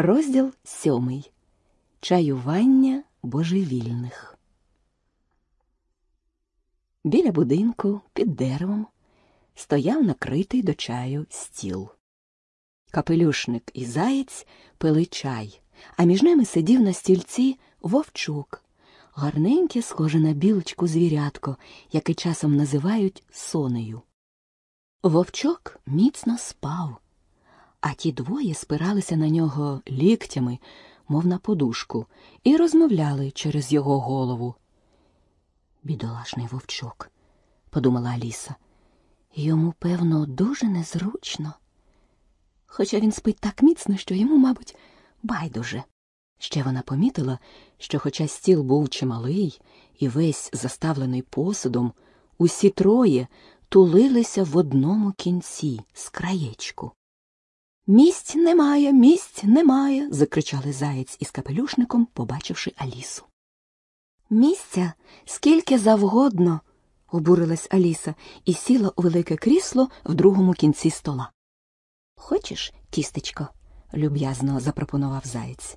Розділ сьомий. Чаювання божевільних. Біля будинку під деревом стояв накритий до чаю стіл. Капелюшник і заєць пили чай, а між ними сидів на стільці вовчук, гарненьке, схоже на білочку звірятко, яке часом називають сонею. Вовчок міцно спав, а ті двоє спиралися на нього ліктями, мов на подушку, і розмовляли через його голову. Бідолашний вовчок, подумала Аліса. Йому, певно, дуже незручно. Хоча він спить так міцно, що йому, мабуть, байдуже. Ще вона помітила, що, хоча стіл був чималий і весь заставлений посудом, усі троє тулилися в одному кінці з краєчку. Місць немає, місць немає. закричали заєць із капелюшником, побачивши Алісу. Місця скільки завгодно, обурилась Аліса і сіла у велике крісло в другому кінці стола. Хочеш, тістечко? люб'язно запропонував заєць.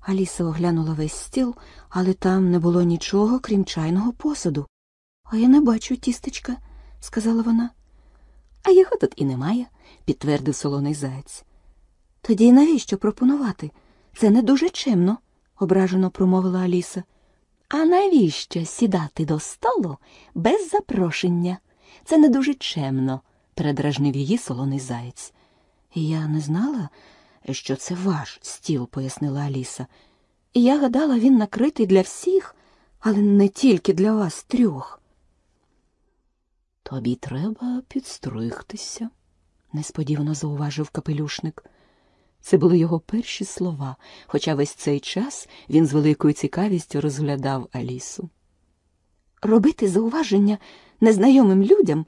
Аліса оглянула весь стіл, але там не було нічого, крім чайного посуду. А я не бачу тістечка, сказала вона. А його тут і немає, підтвердив солоний заєць. Тоді навіщо пропонувати? Це не дуже чемно, ображено промовила Аліса. А навіщо сідати до столу без запрошення? Це не дуже чемно, передражнив її солоний заєць. Я не знала, що це ваш стіл, пояснила Аліса. Я гадала, він накритий для всіх, але не тільки для вас трьох. Тобі треба підстригтися, несподівано зауважив капелюшник. Це були його перші слова, хоча весь цей час він з великою цікавістю розглядав Алісу. Робити зауваження незнайомим людям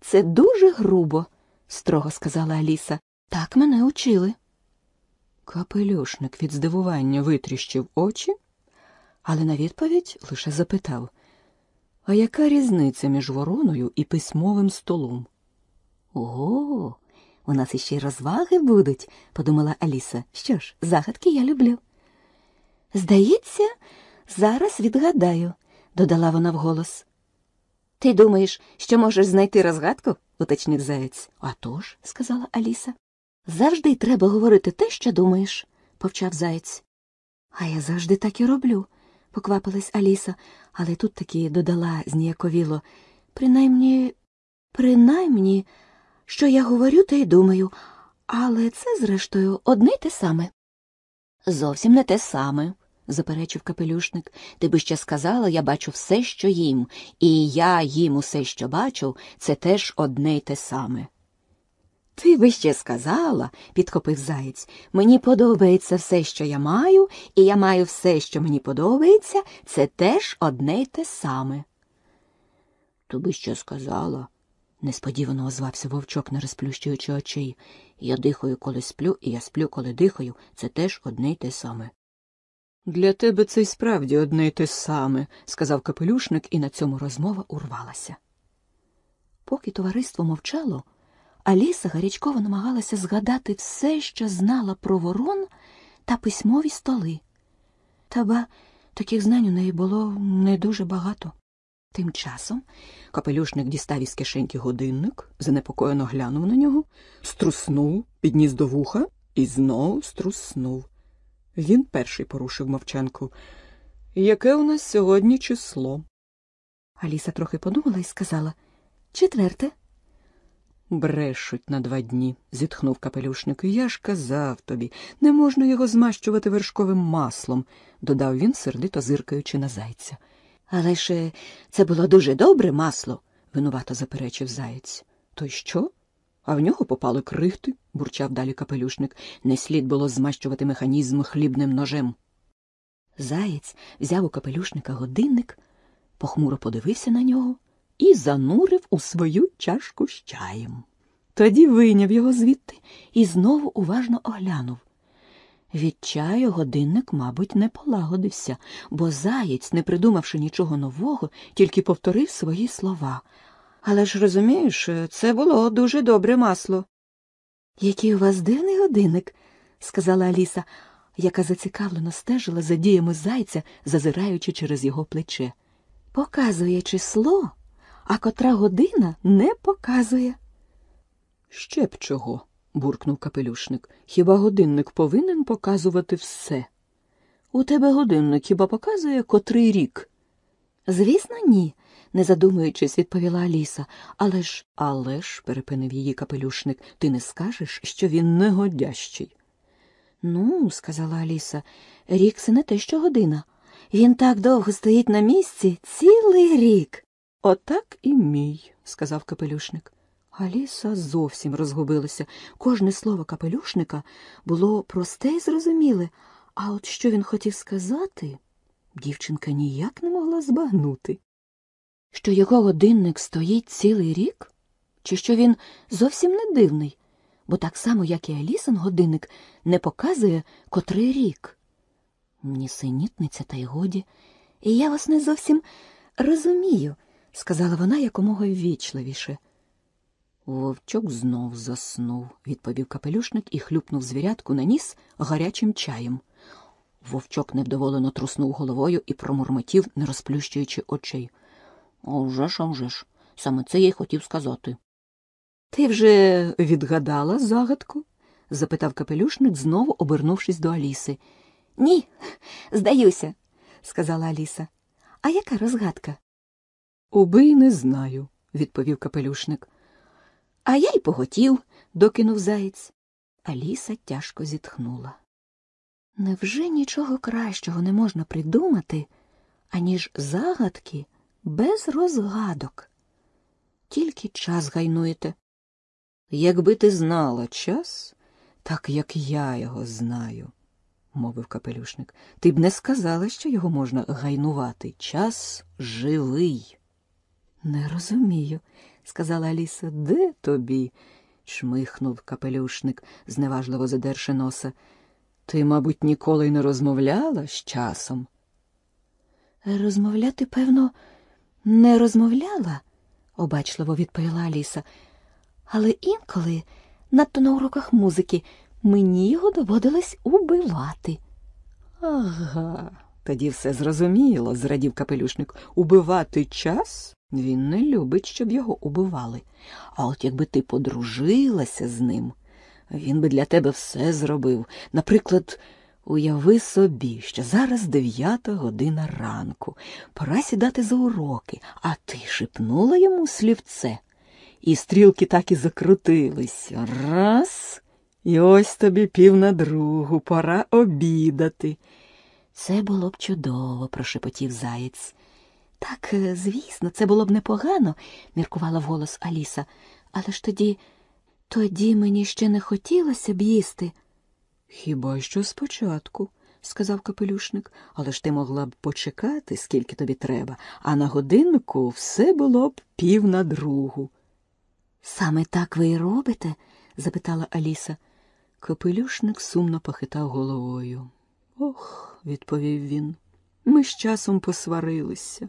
це дуже грубо, строго сказала Аліса. Так мене учили. Капелюшник від здивування витріщив очі, але на відповідь лише запитав А яка різниця між вороною і письмовим столом? Ого, у нас іще й розваги будуть, подумала Аліса. Що ж, загадки я люблю. Здається, зараз відгадаю, додала вона вголос. Ти думаєш, що можеш знайти розгадку? уточнив заєць. «А тож», – сказала Аліса. Завжди треба говорити те, що думаєш, повчав заєць. А я завжди так і роблю, поквапилась Аліса, але тут таки додала зніяковіло. Принаймні, принаймні, що я говорю, те й думаю, але це, зрештою, одне й те саме. Зовсім не те саме, заперечив капелюшник. Ти би ще сказала, я бачу все, що їм, і я їм усе, що бачу, це теж одне й те саме. Ти би ще сказала, підхопив заєць, мені подобається все, що я маю, і я маю все, що мені подобається, це теж одне й те саме. То би ще сказала, несподівано озвався вовчок, не розплющуючи очей. Я дихаю, коли сплю, і я сплю, коли дихаю, це теж одне й те саме. Для тебе це й справді одне й те саме, сказав капелюшник, і на цьому розмова урвалася. Поки товариство мовчало, Аліса гарячково намагалася згадати все, що знала про ворон та письмові столи. Та ба таких знань у неї було не дуже багато. Тим часом капелюшник дістав із кишеньки годинник, занепокоєно глянув на нього, струснув, підніс до вуха і знову струснув. Він перший порушив мовчанку. Яке у нас сьогодні число? Аліса трохи подумала і сказала четверте. Брешуть на два дні, зітхнув капелюшник. Я ж казав тобі, не можна його змащувати вершковим маслом, додав він, сердито зиркаючи на зайця. Але ж е, це було дуже добре масло, винувато заперечив заєць. То й що? А в нього попали крихти, бурчав далі капелюшник. Не слід було змащувати механізм хлібним ножем. Заєць взяв у капелюшника годинник, похмуро подивився на нього і занурив у свою чашку з чаєм. Тоді вийняв його звідти і знову уважно оглянув. Від чаю годинник, мабуть, не полагодився, бо заєць, не придумавши нічого нового, тільки повторив свої слова. Але ж розумієш, це було дуже добре масло. Який у вас дивний годинник, сказала Аліса, яка зацікавлено стежила за діями зайця, зазираючи через його плече. Показує число, а котра година не показує. Ще б чого, буркнув капелюшник. Хіба годинник повинен показувати все? У тебе годинник хіба показує котрий рік? Звісно, ні, не задумуючись, відповіла Аліса. Але ж, але ж, перепинив її капелюшник, ти не скажеш, що він негодящий. Ну, сказала Аліса, рік це не те, що година. Він так довго стоїть на місці цілий рік. Отак і мій, сказав капелюшник. Аліса зовсім розгубилася. Кожне слово капелюшника було просте й зрозуміле, а от що він хотів сказати, дівчинка ніяк не могла збагнути. Що його годинник стоїть цілий рік? Чи що він зовсім не дивний, бо так само, як і Алісин годинник, не показує котрий рік. Нісенітниця, та й годі, і я вас не зовсім розумію, сказала вона якомога ввічливіше. Вовчок знов заснув, відповів капелюшник і хлюпнув звірятку на ніс гарячим чаєм. Вовчок невдоволено труснув головою і промурмотів, не розплющуючи очей. «А вже ж, а вже ж, саме це я й хотів сказати. Ти вже відгадала загадку? запитав капелюшник, знову обернувшись до Аліси. Ні, здаюся, сказала Аліса. А яка розгадка? Убий не знаю, відповів капелюшник. А я й поготів, докинув заєць. Аліса тяжко зітхнула. Невже нічого кращого не можна придумати, аніж загадки без розгадок? Тільки час гайнуєте. Якби ти знала час, так як я його знаю, мовив капелюшник, ти б не сказала, що його можна гайнувати. Час живий. Не розумію, сказала Аліса. Де тобі? чмихнув капелюшник, зневажливо задерши носа. Ти, мабуть, ніколи й не розмовляла з часом. Розмовляти, певно, не розмовляла, обачливо відповіла Аліса. Але інколи, надто на уроках музики, мені його доводилось убивати. Ага, тоді все зрозуміло, зрадів капелюшник. Убивати час він не любить, щоб його убивали. А от якби ти подружилася з ним, він би для тебе все зробив. Наприклад, уяви собі, що зараз дев'ята година ранку, пора сідати за уроки, а ти шепнула йому слівце. І стрілки так і закрутились. Раз, і ось тобі пів на другу, пора обідати. Це було б чудово, прошепотів заєць. Так, е, звісно, це було б непогано, міркувала вголос Аліса, але ж тоді, тоді мені ще не хотілося б їсти. Хіба що спочатку, сказав капелюшник, але ж ти могла б почекати, скільки тобі треба, а на годиннику все було б пів на другу. Саме так ви й робите? запитала Аліса. Капелюшник сумно похитав головою. Ох, відповів він, ми з часом посварилися.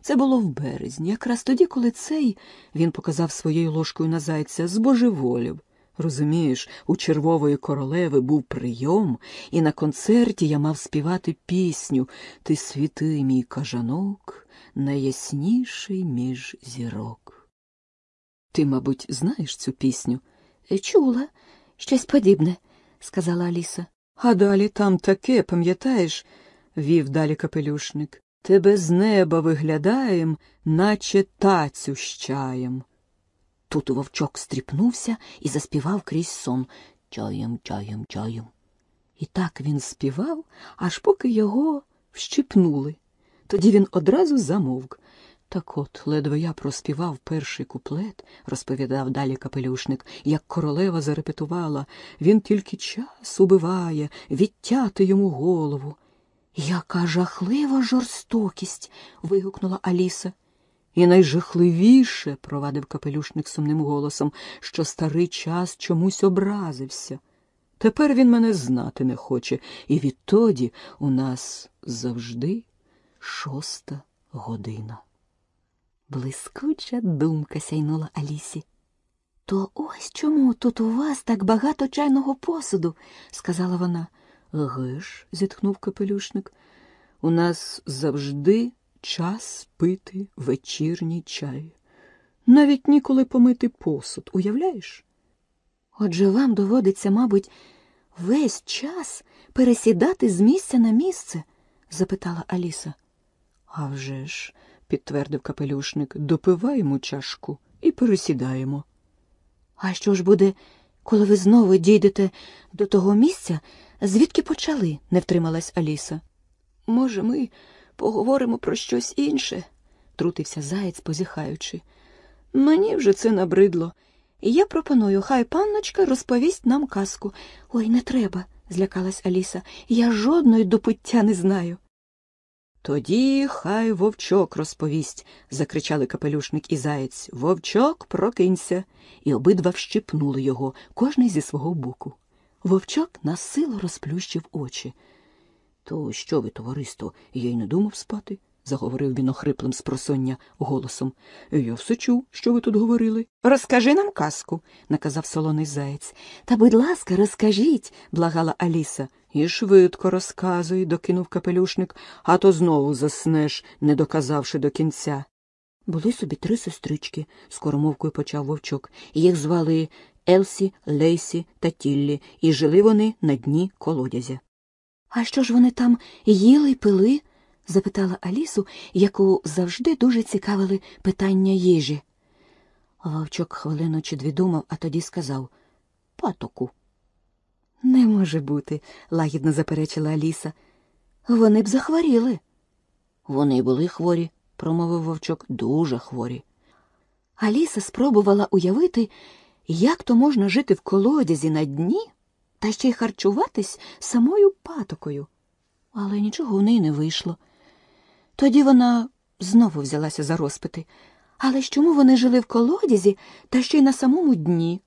Це було в березні, якраз тоді, коли цей, він показав своєю ложкою на зайця, збожеволів. Розумієш, у червової королеви був прийом, і на концерті я мав співати пісню Ти світи, мій кажанок, найясніший між зірок. Ти, мабуть, знаєш цю пісню? «Е, Чула, щось подібне, сказала Аліса. А далі там таке, пам'ятаєш, вів далі капелюшник. Тебе з неба виглядаєм, наче тацю з чаєм. Тут вовчок стріпнувся і заспівав крізь сон чаєм, чаєм, чаєм. І так він співав, аж поки його вщипнули. Тоді він одразу замовк. Так от, ледве я проспівав перший куплет, розповідав далі капелюшник, як королева зарепетувала, він тільки час убиває, відтяти йому голову. Яка жахлива жорстокість. вигукнула Аліса. І найжахливіше, провадив капелюшник сумним голосом, що старий час чомусь образився. Тепер він мене знати не хоче, і відтоді у нас завжди шоста година. Блискуча думка сяйнула Алісі. То ось чому тут у вас так багато чайного посуду, сказала вона. Ж, зітхнув капелюшник, у нас завжди час пити вечірній чай. Навіть ніколи помити посуд, уявляєш? Отже вам доводиться, мабуть, весь час пересідати з місця на місце? запитала Аліса. «А вже ж», – підтвердив капелюшник, допиваємо чашку і пересідаємо. А що ж буде, коли ви знову дійдете до того місця, звідки почали? не втрималась Аліса. Може, ми поговоримо про щось інше, трутився заєць, позіхаючи. Мені вже це набридло. Я пропоную, хай панночка розповість нам казку. Ой, не треба, злякалась Аліса. Я жодної допиття не знаю. Тоді хай вовчок розповість, закричали капелюшник і заєць. Вовчок, прокинься. І обидва вщипнули його, кожний зі свого боку. Вовчок насило розплющив очі. То що ви, товариство, я й не думав спати, заговорив він охриплим з просоння голосом. Я все чув, що ви тут говорили. Розкажи нам казку, наказав солоний заєць. Та, будь ласка, розкажіть, благала Аліса. І швидко розказуй, докинув капелюшник, а то знову заснеш, не доказавши до кінця. Були собі три сестрички, скоромовкою почав вовчок. Їх звали Елсі, Лейсі та Тіллі, і жили вони на дні колодязя. А що ж вони там їли й пили? запитала Алісу, яку завжди дуже цікавили питання їжі. Вовчок хвилину чи дві думав, а тоді сказав Патоку. Не може бути, лагідно заперечила Аліса. Вони б захворіли. Вони були хворі, промовив вовчок, дуже хворі. Аліса спробувала уявити, як то можна жити в колодязі на дні та ще й харчуватись самою патокою. Але нічого в неї не вийшло. Тоді вона знову взялася за розпити. Але чому вони жили в колодязі та ще й на самому дні?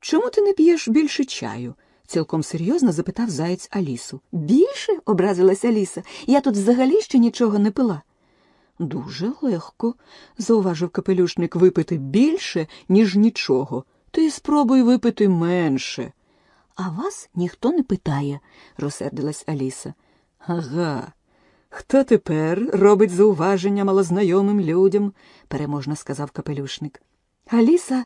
Чому ти не п'єш більше чаю? цілком серйозно запитав заєць Алісу. Більше? образилась Аліса. Я тут взагалі ще нічого не пила. Дуже легко, зауважив капелюшник, випити більше, ніж нічого. Ти спробуй випити менше. А вас ніхто не питає, розсердилась Аліса. Ага. Хто тепер робить зауваження малознайомим людям? переможно сказав капелюшник. Аліса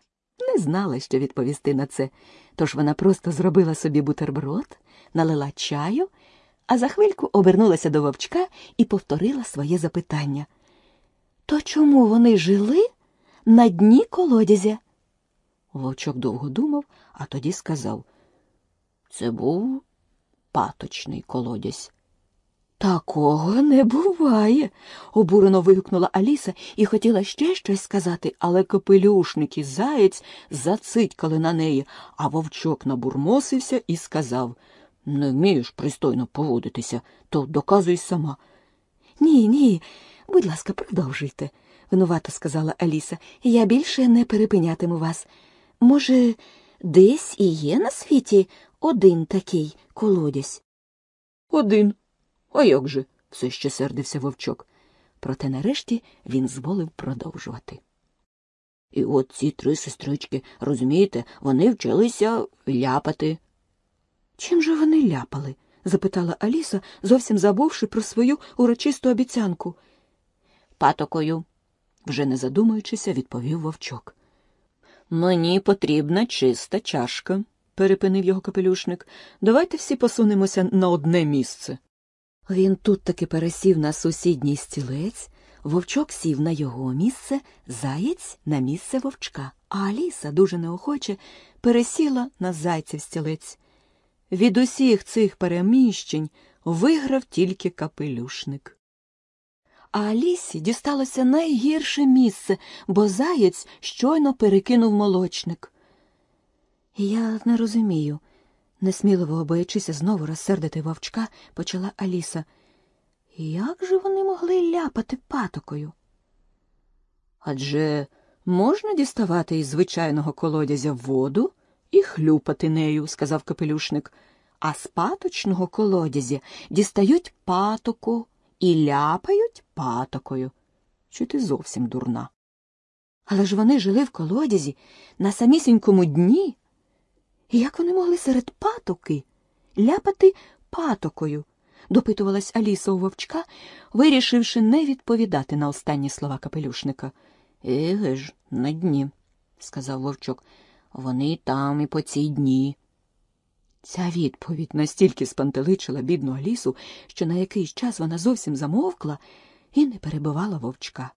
не знала, що відповісти на це, тож вона просто зробила собі бутерброд, налила чаю, а за хвильку обернулася до вовчка і повторила своє запитання. То чому вони жили на дні колодязя? Вовчок довго думав, а тоді сказав це був паточний колодязь. Такого не буває, обурено вигукнула Аліса і хотіла ще щось сказати, але капелюшник і заєць зацитькали на неї, а вовчок набурмосився і сказав Не вмієш пристойно поводитися, то доказуй сама. Ні, ні, будь ласка, продовжуйте, винувато сказала Аліса. Я більше не перепинятиму вас. Може, десь і є на світі один такий колодязь? Один. А як же? все ще сердився вовчок. Проте нарешті він зволив продовжувати. І от ці три сестрички, розумієте, вони вчилися ляпати. Чим же вони ляпали? запитала Аліса, зовсім забувши про свою урочисту обіцянку. Патокою, вже не задумуючися, відповів вовчок. Мені потрібна чиста чашка, перепинив його капелюшник. Давайте всі посунемося на одне місце. Він тут таки пересів на сусідній стілець, вовчок сів на його місце, заєць на місце вовчка, а Аліса дуже неохоче пересіла на зайців стілець. Від усіх цих переміщень виграв тільки капелюшник. А Алісі дісталося найгірше місце, бо заєць щойно перекинув молочник. Я не розумію, несміливо боячися знову розсердити вовчка, почала Аліса. Як же вони могли ляпати патокою? Адже можна діставати із звичайного колодязя воду і хлюпати нею, сказав капелюшник, а з паточного колодязя дістають патоку і ляпають патокою. Чи ти зовсім дурна? Але ж вони жили в колодязі на самісінькому дні. І як вони могли серед патоки ляпати патокою? допитувалась Аліса у вовчка, вирішивши не відповідати на останні слова капелюшника. Еге ж, на дні, сказав вовчок. Вони там і по цій дні. Ця відповідь настільки спантеличила бідну Алісу, що на якийсь час вона зовсім замовкла і не перебивала вовчка.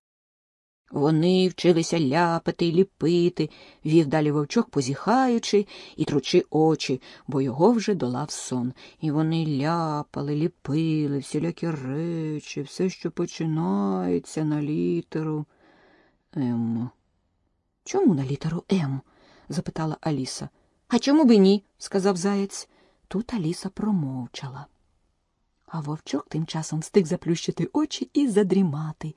Вони вчилися ляпати й ліпити, вів далі вовчок, позіхаючи і тручи очі, бо його вже долав сон. І вони ляпали, ліпили, всілякі речі, все, що починається на літеру М. Чому на літеру М? запитала Аліса. А чому б ні? сказав заєць. Тут Аліса промовчала. А вовчок тим часом встиг заплющити очі і задрімати.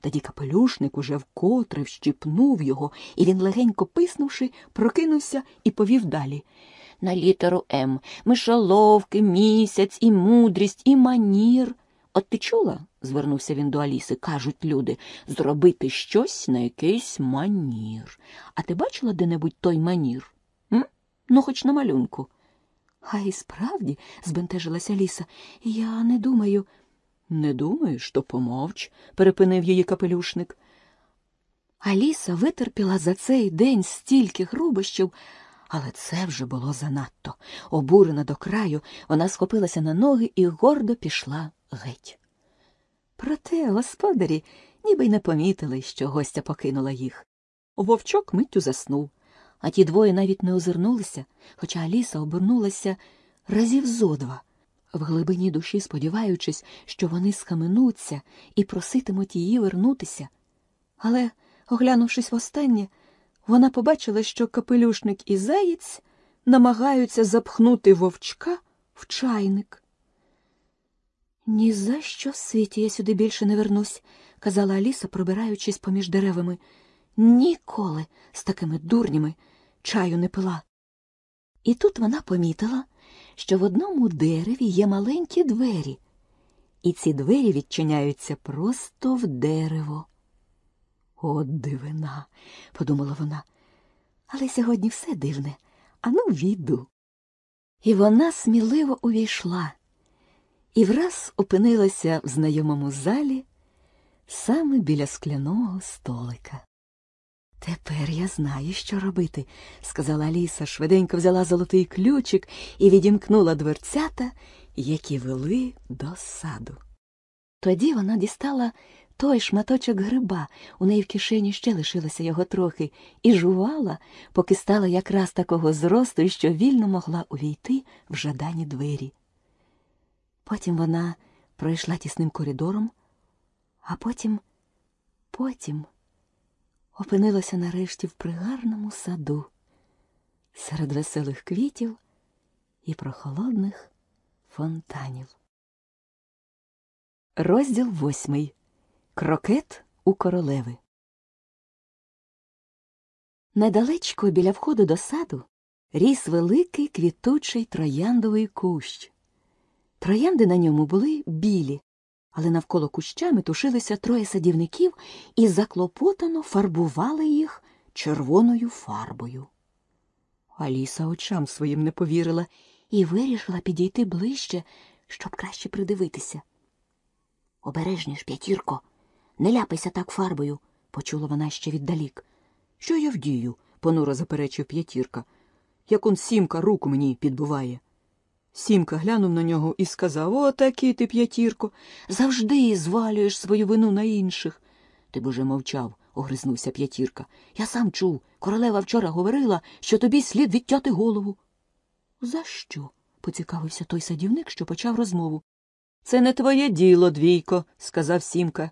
Тоді капелюшник уже вкотре вщипнув його, і він, легенько писнувши, прокинувся і повів далі. На літеру М мишоловки, місяць, і мудрість, і манір. От ти чула? звернувся він до Аліси. Кажуть люди, зробити щось на якийсь манір. А ти бачила де-небудь той манір? Ну, хоч на малюнку. А і справді, збентежилася Ліса, я не думаю. Не думаєш, то помовч, перепинив її капелюшник. Аліса витерпіла за цей день стільки грубощів, але це вже було занадто. Обурена до краю, вона схопилася на ноги і гордо пішла геть. Проте господарі ніби й не помітили, що гостя покинула їх. Вовчок миттю заснув, а ті двоє навіть не озирнулися, хоча Аліса обернулася разів зо два в глибині душі сподіваючись, що вони схаменуться і проситимуть її вернутися. Але, оглянувшись востаннє, вона побачила, що капелюшник і заєць намагаються запхнути вовчка в чайник. Ні за що в світі я сюди більше не вернусь, казала Аліса, пробираючись поміж деревами. Ніколи з такими дурнями чаю не пила. І тут вона помітила, що в одному дереві є маленькі двері, і ці двері відчиняються просто в дерево. От дивина, подумала вона. Але сьогодні все дивне, ану війду. І вона сміливо увійшла і враз опинилася в знайомому залі саме біля скляного столика. Тепер я знаю, що робити, сказала Аліса, швиденько взяла золотий ключик і відімкнула дверцята, які вели до саду. Тоді вона дістала той шматочок гриба, у неї в кишені ще лишилося його трохи, і жувала, поки стала якраз такого зросту, що вільно могла увійти в жадані двері. Потім вона пройшла тісним коридором, а потім, потім опинилася нарешті в пригарному саду серед веселих квітів і прохолодних фонтанів. Розділ восьмий. Крокет у королеви. Недалечко біля входу до саду ріс великий квітучий трояндовий кущ. Троянди на ньому були білі, але навколо кущами тушилися троє садівників і заклопотано фарбували їх червоною фарбою. Аліса очам своїм не повірила і вирішила підійти ближче, щоб краще придивитися. Обережніш, п'ятірко, не ляпайся так фарбою, почула вона ще віддалік. Що я вдію? понуро заперечив п'ятірка. Як он сімка руку мені підбуває. Сімка глянув на нього і сказав О, такий ти, п'ятірко, завжди звалюєш свою вину на інших. Ти б уже мовчав, огризнувся п'ятірка. Я сам чув. Королева вчора говорила, що тобі слід відтяти голову. За що? поцікавився той садівник, що почав розмову. Це не твоє діло, двійко, сказав Сімка.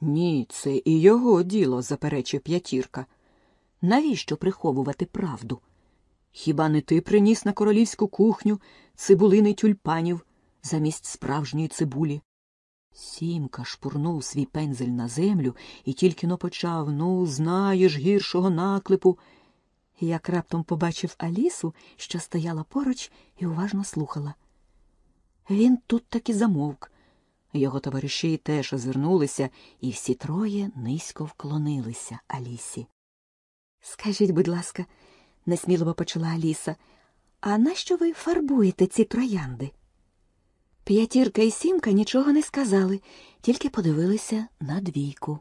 Ні, це і його діло, заперечив п'ятірка. Навіщо приховувати правду? Хіба не ти приніс на королівську кухню цибулини тюльпанів замість справжньої цибулі? Сімка шпурнув свій пензель на землю і тільки но почав ну, знаєш, гіршого наклепу. Як раптом побачив Алісу, що стояла поруч і уважно слухала. Він тут таки замовк. Його товариші теж озирнулися, і всі троє низько вклонилися Алісі. Скажіть, будь ласка, несміливо почала Аліса, А нащо ви фарбуєте ці троянди? П'ятірка і сімка нічого не сказали, тільки подивилися на двійку.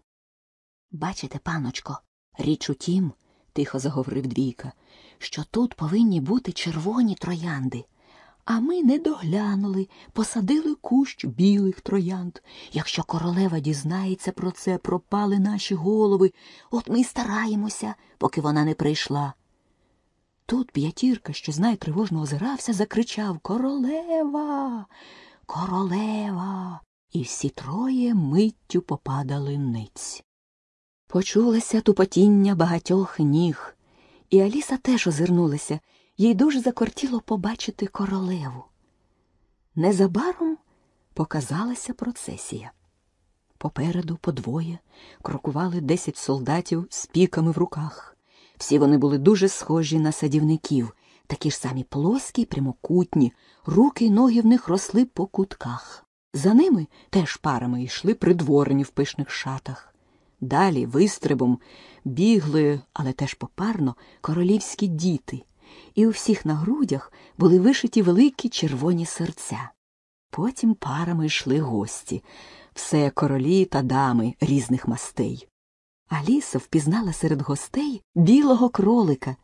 Бачите, паночко, річ у тім, тихо заговорив двійка, що тут повинні бути червоні троянди. А ми не доглянули, посадили кущ білих троянд. Якщо королева дізнається про це, пропали наші голови. От ми й стараємося, поки вона не прийшла. Тут п'ятірка, що знай тривожно озирався, закричав Королева, королева. І всі троє миттю попадали ниць. Почулося тупотіння багатьох ніг, і Аліса теж озирнулася, їй дуже закортіло побачити королеву. Незабаром показалася процесія. Попереду подвоє крокували десять солдатів з піками в руках. Всі вони були дуже схожі на садівників, такі ж самі плоскі прямокутні, руки й ноги в них росли по кутках. За ними теж парами йшли придворені в пишних шатах. Далі вистрибом бігли, але теж попарно, королівські діти, і у всіх на грудях були вишиті великі червоні серця. Потім парами йшли гості, все королі та дами різних мастей. Аліса впізнала серед гостей білого кролика.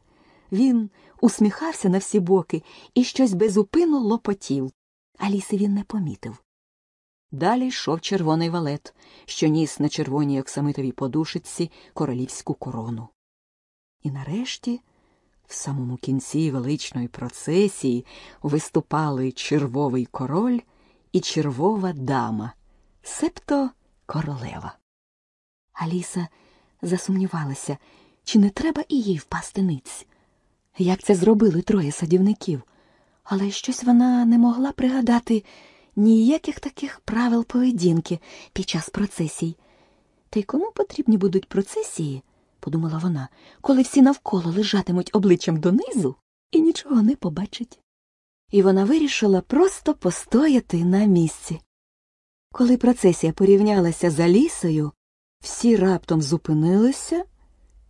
Він усміхався на всі боки і щось безупинно лопотів. Аліси він не помітив. Далі йшов червоний валет, що ніс на червоній оксамитовій подушиці королівську корону. І нарешті, в самому кінці величної процесії, виступали червовий король і червова дама, себто королева. Аліса засумнівалася, чи не треба і їй впасти ниць. Як це зробили троє садівників, але щось вона не могла пригадати ніяких таких правил поведінки під час процесій. Та й кому потрібні будуть процесії, подумала вона, коли всі навколо лежатимуть обличчям донизу і нічого не побачать. І вона вирішила просто постояти на місці. Коли процесія порівнялася з Алісою, всі раптом зупинилися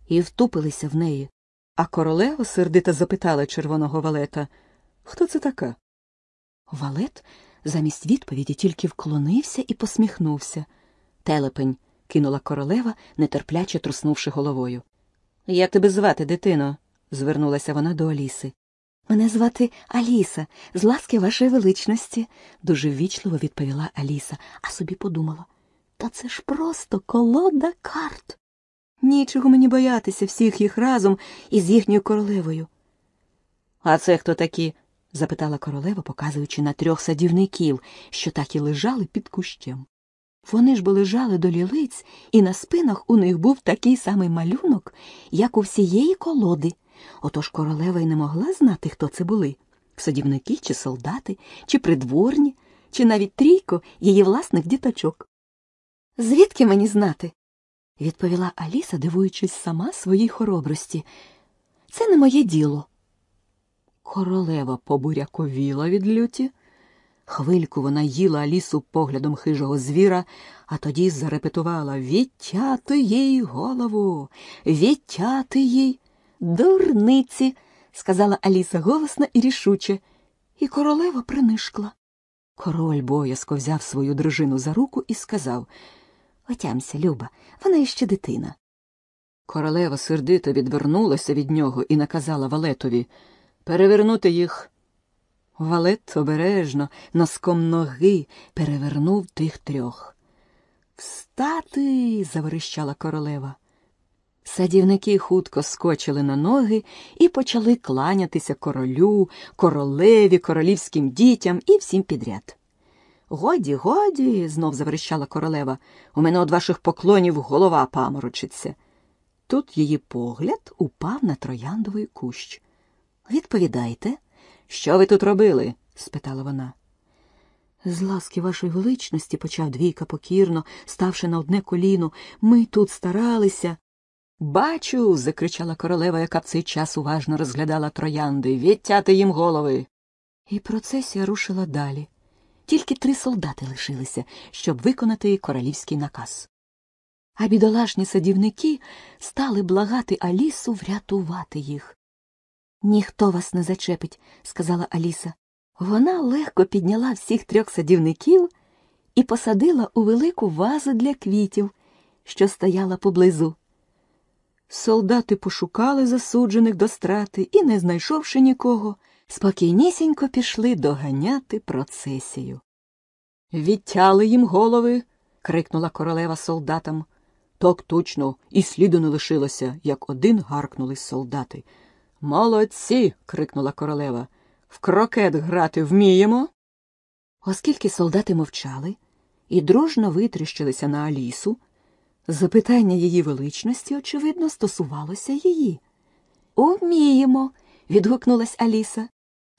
і втупилися в неї. А королева сердито запитала червоного валета Хто це така? Валет замість відповіді тільки вклонився і посміхнувся. Телепень, кинула королева, нетерпляче труснувши головою. Як тебе звати, дитино? звернулася вона до Аліси. Мене звати Аліса, з ласки вашої величності, дуже ввічливо відповіла Аліса, а собі подумала. Та це ж просто колода карт. Нічого мені боятися всіх їх разом із їхньою королевою. А це хто такі? запитала королева, показуючи на трьох садівників, що так і лежали під кущем. Вони ж бо лежали до лілиць, і на спинах у них був такий самий малюнок, як у всієї колоди. Отож королева й не могла знати, хто це були садівники, чи солдати, чи придворні, чи навіть трійко її власних діточок. Звідки мені знати? відповіла Аліса, дивуючись сама своїй хоробрості. Це не моє діло. Королева побуряковіла від люті. Хвильку вона їла Алісу поглядом хижого звіра, а тоді зарепетувала Відтяти їй голову, відтяти їй. Дурниці, сказала Аліса голосно і рішуче, і королева принишкла. Король боязко взяв свою дружину за руку і сказав Отямся, Люба, вона іще дитина. Королева сердито відвернулася від нього і наказала валетові перевернути їх. Валет обережно, носком ноги перевернув тих трьох. Встати. заверещала королева. Садівники хутко скочили на ноги і почали кланятися королю, королеві, королівським дітям і всім підряд. Годі, годі, знов заверещала королева. У мене од ваших поклонів голова паморочиться. Тут її погляд упав на трояндовий кущ. Відповідайте, що ви тут робили? спитала вона. З ласки вашої величності, почав двійка покірно, ставши на одне коліно, ми тут старалися. Бачу. закричала королева, яка в цей час уважно розглядала троянди. Відтяти їм голови. І процесія рушила далі. Тільки три солдати лишилися, щоб виконати королівський наказ. А бідолашні садівники стали благати Алісу врятувати їх. Ніхто вас не зачепить, сказала Аліса. Вона легко підняла всіх трьох садівників і посадила у велику вазу для квітів, що стояла поблизу. Солдати пошукали засуджених до страти і, не знайшовши нікого, спокійнісінько пішли доганяти процесію. Відтяли їм голови. крикнула королева солдатам. Так точно, і сліду не лишилося, як один гаркнули солдати. Молодці. крикнула королева. В крокет грати вміємо. Оскільки солдати мовчали і дружно витріщилися на Алісу, запитання її величності, очевидно, стосувалося її. Уміємо. відгукнулась Аліса.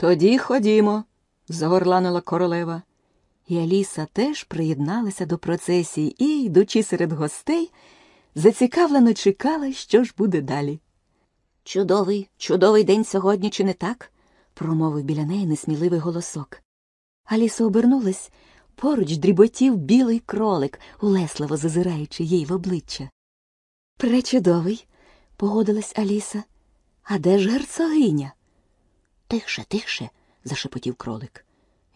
Тоді ходімо, загорланила королева. І Аліса теж приєдналася до процесії і, йдучи серед гостей, зацікавлено чекала, що ж буде далі. Чудовий, чудовий день сьогодні, чи не так? промовив біля неї несміливий голосок. Аліса обернулась, поруч дріботів білий кролик, улесливо зазираючи їй в обличчя. Пречудовий, погодилась Аліса. А де ж герцогиня? Тихше, тихше, зашепотів кролик.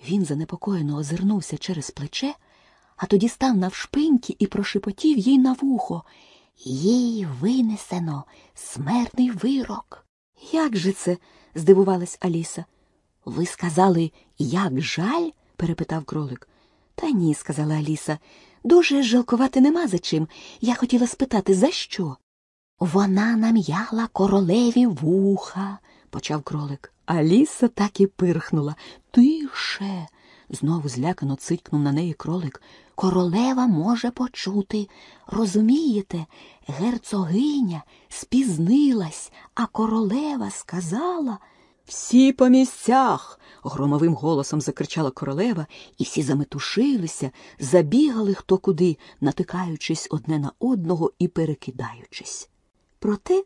Він занепокоєно озирнувся через плече, а тоді став навшпиньки і прошепотів їй на вухо. Їй винесено смертний вирок. Як же це? здивувалась Аліса. Ви сказали, як жаль? перепитав кролик. Та ні, сказала Аліса. Дуже жалкувати нема за чим. Я хотіла спитати, за що? Вона нам'яла королеві вуха, почав кролик. Аліса так і пирхнула. Тише. Знову злякано цикнув на неї кролик. Королева може почути. Розумієте, герцогиня спізнилась, а королева сказала. Всі по місцях. громовим голосом закричала королева, і всі заметушилися, забігали хто куди, натикаючись одне на одного і перекидаючись. Проте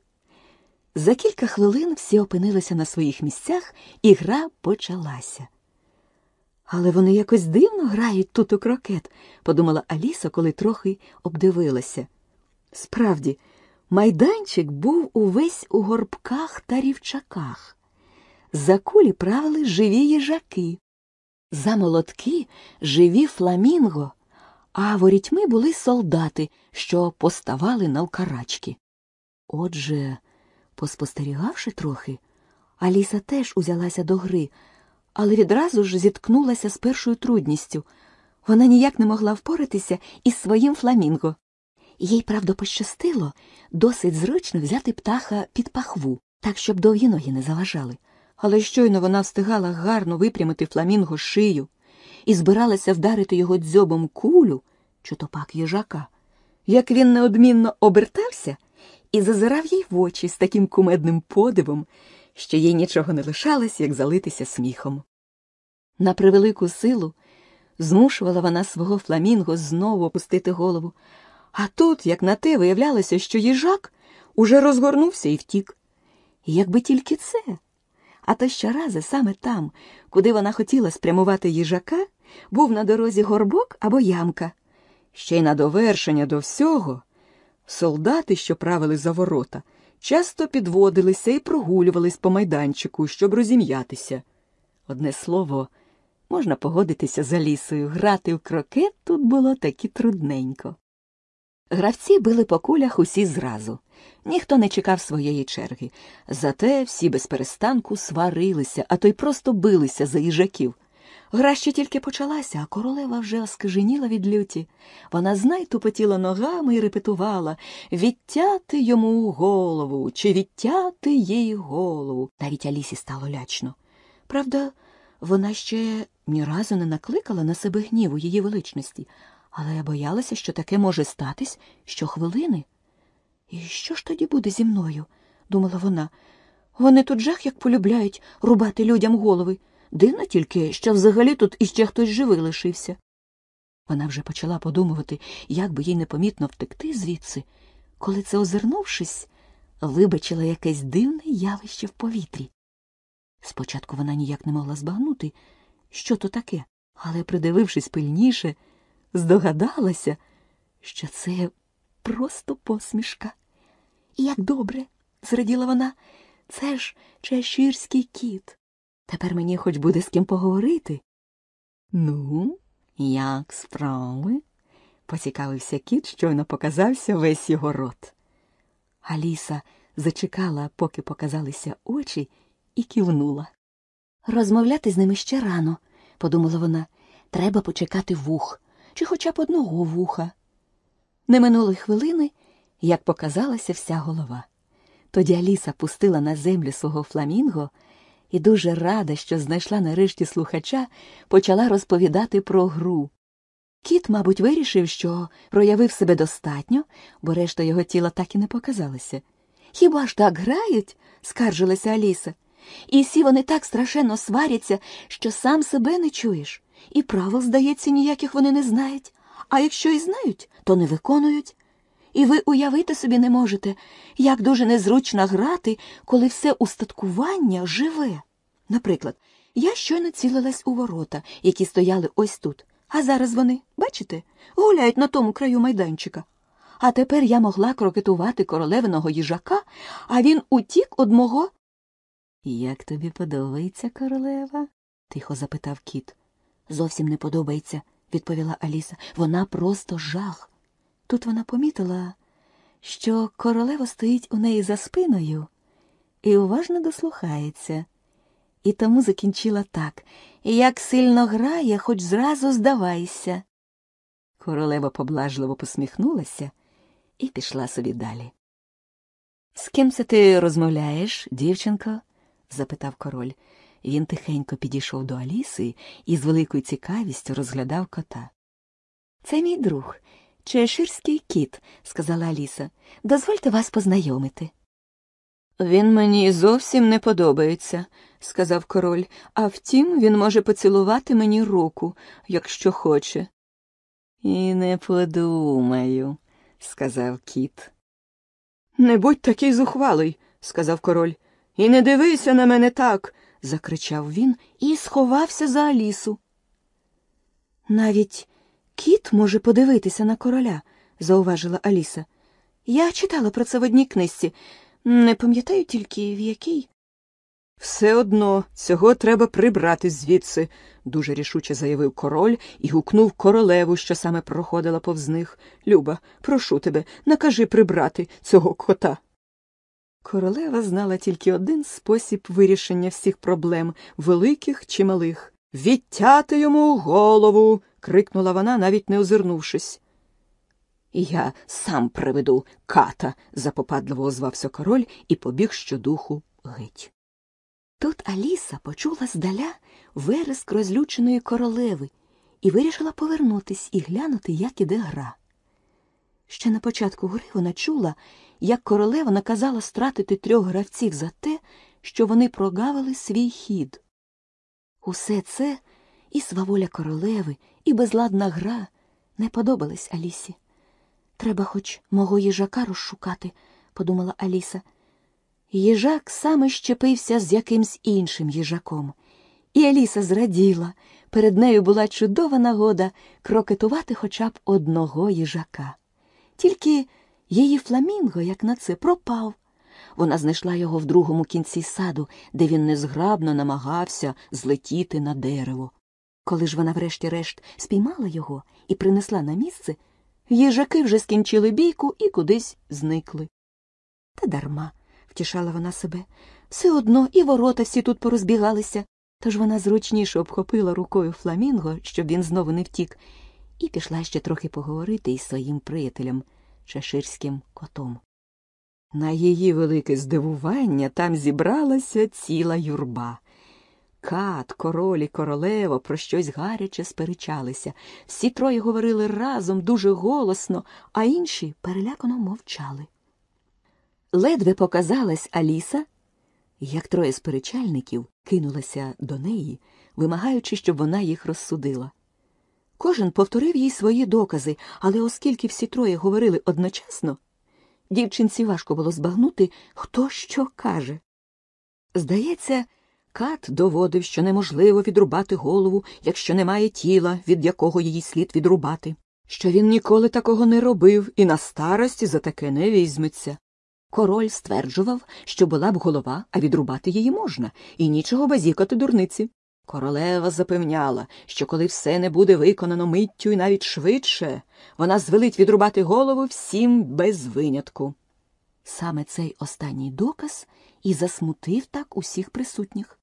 за кілька хвилин всі опинилися на своїх місцях, і гра почалася. Але вони якось дивно грають тут у крокет, подумала Аліса, коли трохи обдивилася. Справді, майданчик був увесь у горбках та рівчаках. За кулі правили живі їжаки, за молотки живі фламінго, а ворітьми були солдати, що поставали навкарачки. Отже, поспостерігавши трохи, Аліса теж узялася до гри, але відразу ж зіткнулася з першою трудністю. Вона ніяк не могла впоратися із своїм фламінго. Їй, правда, пощастило досить зручно взяти птаха під пахву, так щоб довгі ноги не заважали. Але щойно вона встигала гарно випрямити фламінго шию і збиралася вдарити його дзьобом кулю, чи то пак їжака. Як він неодмінно обертався і зазирав їй в очі з таким кумедним подивом, що їй нічого не лишалось, як залитися сміхом. На превелику силу змушувала вона свого фламінго знову опустити голову, а тут, як на те, виявлялося, що їжак уже розгорнувся і втік. І якби тільки це. А то щоразу саме там, куди вона хотіла спрямувати їжака, був на дорозі горбок або ямка. Ще й на довершення до всього солдати, що правили за ворота, часто підводилися і прогулювались по майданчику, щоб розім'ятися. Одне слово, можна погодитися за лісою, грати в крокет тут було таки трудненько. Гравці били по кулях усі зразу. Ніхто не чекав своєї черги. Зате всі без перестанку сварилися, а то й просто билися за їжаків. Гра ще тільки почалася, а королева вже оскаженіла від люті. Вона знай тупотіла ногами і репетувала відтяти йому голову чи відтяти їй голову. Навіть Алісі стало лячно. Правда, вона ще ні разу не накликала на себе гніву її величності, але я боялася, що таке може статись щохвилини. І що ж тоді буде зі мною? думала вона. Вони тут жах як полюбляють рубати людям голови. Дивно тільки, що взагалі тут іще хтось живий лишився. Вона вже почала подумувати, як би їй непомітно втекти звідси, коли це, озирнувшись, вибачила якесь дивне явище в повітрі. Спочатку вона ніяк не могла збагнути, що то таке, але, придивившись пильніше, здогадалася, що це просто посмішка. І як добре, зраділа вона, Це ж чеширський кіт. Тепер мені хоч буде з ким поговорити. Ну, як справи? поцікавився кіт, щойно показався весь його рот. Аліса зачекала, поки показалися очі, і кивнула. Розмовляти з ними ще рано, подумала вона. Треба почекати вух, чи хоча б одного вуха. Не минули хвилини, як показалася вся голова. Тоді Аліса пустила на землю свого фламінго і дуже рада, що знайшла нарешті слухача, почала розповідати про гру. Кіт, мабуть, вирішив, що проявив себе достатньо, бо решта його тіла так і не показалася. Хіба ж так грають? скаржилася Аліса. І всі вони так страшенно сваряться, що сам себе не чуєш. І правил, здається, ніяких вони не знають. А якщо і знають, то не виконують. І ви уявити собі не можете, як дуже незручно грати, коли все устаткування живе. Наприклад, я щойно цілилась у ворота, які стояли ось тут, а зараз вони, бачите, гуляють на тому краю майданчика. А тепер я могла крокетувати королевиного їжака, а він утік од мого. Як тобі подобається королева? тихо запитав кіт. Зовсім не подобається, відповіла Аліса. Вона просто жах. Тут вона помітила, що королева стоїть у неї за спиною і уважно дослухається. І тому закінчила так як сильно грає, хоч зразу здавайся. Королева поблажливо посміхнулася і пішла собі далі. З ким це ти розмовляєш, дівчинко? запитав король. Він тихенько підійшов до Аліси і з великою цікавістю розглядав кота. Це мій друг, чеширський кіт, сказала Аліса. Дозвольте вас познайомити. Він мені зовсім не подобається, сказав король, а втім, він може поцілувати мені руку, якщо хоче. І не подумаю, сказав кіт. Не будь такий зухвалий, сказав король. І не дивися на мене так, закричав він і сховався за Алісу. Навіть кіт може подивитися на короля, зауважила Аліса. Я читала про це в одній книжці. Не пам'ятаю тільки в якій. Все одно цього треба прибрати звідси, дуже рішуче заявив король і гукнув королеву, що саме проходила повз них. Люба, прошу тебе, накажи прибрати цього кота. Королева знала тільки один спосіб вирішення всіх проблем, великих чи малих. Відтяти йому голову. крикнула вона, навіть не озирнувшись. Я сам приведу ката, запопадливо озвався король і побіг щодуху геть. Тут Аліса почула здаля вереск розлюченої королеви і вирішила повернутись і глянути, як іде гра. Ще на початку гри вона чула, як королева наказала стратити трьох гравців за те, що вони прогавили свій хід. Усе це і сваволя королеви, і безладна гра не подобались Алісі. Треба хоч мого їжака розшукати, подумала Аліса. Їжак саме щепився з якимсь іншим їжаком. І Аліса зраділа. Перед нею була чудова нагода крокетувати хоча б одного їжака. Тільки її фламінго, як на це, пропав. Вона знайшла його в другому кінці саду, де він незграбно намагався злетіти на дерево. Коли ж вона, врешті-решт, спіймала його і принесла на місце, їжаки вже скінчили бійку і кудись зникли. Та дарма, втішала вона себе, все одно і ворота всі тут порозбігалися, тож вона зручніше обхопила рукою фламінго, щоб він знову не втік, і пішла ще трохи поговорити із своїм приятелем, чеширським котом. На її велике здивування там зібралася ціла юрба. Кат, король і королева про щось гаряче сперечалися. Всі троє говорили разом дуже голосно, а інші перелякано мовчали. Ледве показалась Аліса, як троє сперечальників кинулися до неї, вимагаючи, щоб вона їх розсудила. Кожен повторив їй свої докази, але оскільки всі троє говорили одночасно, дівчинці важко було збагнути, хто що каже. Здається, Кат доводив, що неможливо відрубати голову, якщо немає тіла, від якого її слід відрубати, що він ніколи такого не робив і на старості за таке не візьметься. Король стверджував, що була б голова, а відрубати її можна, і нічого базікати дурниці. Королева запевняла, що коли все не буде виконано миттю і навіть швидше, вона звелить відрубати голову всім без винятку. Саме цей останній доказ і засмутив так усіх присутніх.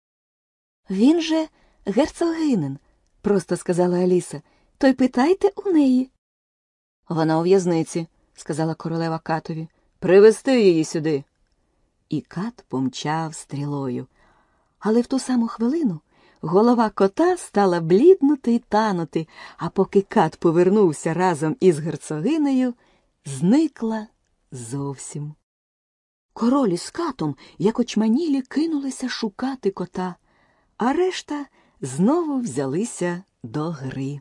Він же герцогинин, просто сказала Аліса, то й питайте у неї. Вона у в'язниці, сказала королева катові. Привезти її сюди. І кат помчав стрілою. Але в ту саму хвилину голова кота стала бліднути й танути, а поки кат повернувся разом із герцогинею, зникла зовсім. Король із катом, як очманілі, кинулися шукати кота, а решта знову взялися до гри.